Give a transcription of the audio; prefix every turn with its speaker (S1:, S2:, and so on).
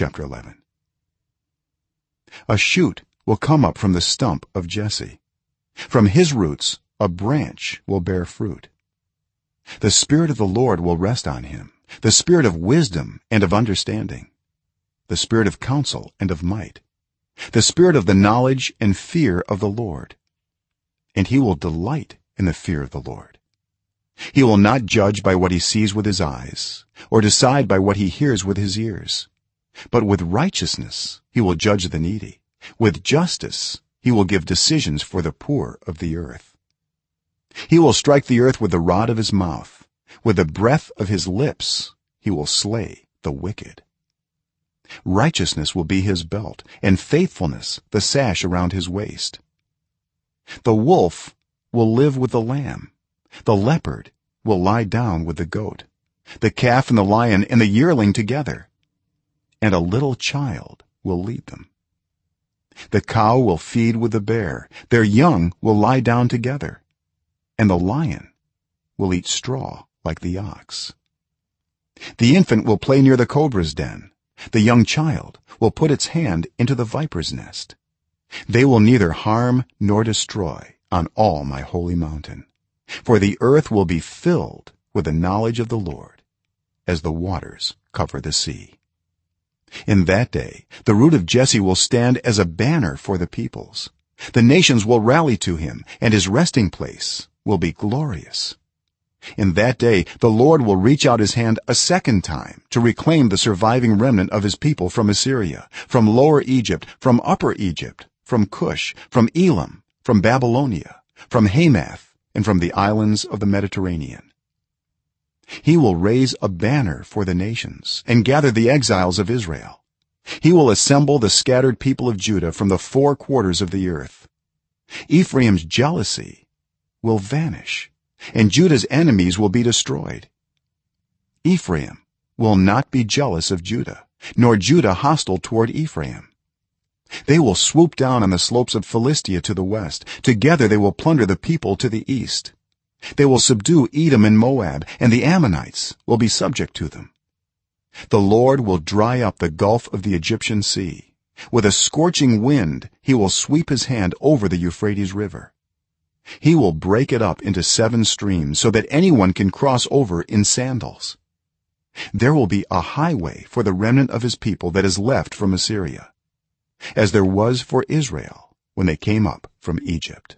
S1: chapter 11 a shoot will come up from the stump of jesse. From his roots a branch will bear fruit. The spirit of the lord will rest on him. The spirit of wisdom and of understanding. The spirit of counsel and of might. The spirit of the knowledge and fear of the lord. And he will delight in the fear of the lord. He will not judge by what he sees with his eyes or decide by what he hears with his ears but with righteousness he will judge the needy. With justice he will give decisions for the poor of the earth. He will strike the earth with the rod of his mouth. With the breath of his lips he will slay the wicked. Righteousness will be his belt and faithfulness the sash around his waist. The wolf will live with the lamb. The leopard will lie down with the goat. The calf and the lion and the yearling together and a little child will lead them. The cow will feed with the bear. Their young will lie down together. And the lion will eat straw like the ox. The infant will play near the cobra's den. The young child will put its hand into the viper's nest. They will neither harm nor destroy on all my holy mountain. For the earth will be filled with the knowledge of the lord as the waters cover the sea in that day the root of jesse will stand as a banner for the peoples. The nations will rally to him and his resting place will be glorious. In that day the lord will reach out his hand a second time to reclaim the surviving remnant of his people from assyria from lower egypt from upper egypt from cush from elam from babylonia from hamath and from the islands of the mediterranean he will raise a banner for the nations and gather the exiles of israel. He will assemble the scattered people of judah from the four quarters of the earth. Ephraim's jealousy will vanish and judah's enemies will be destroyed. Ephraim will not be jealous of judah nor judah hostile toward ephraim. They will swoop down on the slopes of philistia to the west. Together they will plunder the people to the east they will subdue edom and moab and the ammonites will be subject to them. The lord will dry up the gulf of the egyptian sea. With a scorching wind he will sweep his hand over the euphrates river. He will break it up into seven streams so that anyone can cross over in sandals. There will be a highway for the remnant of his people that is left from assyria as there was for israel when they came up from egypt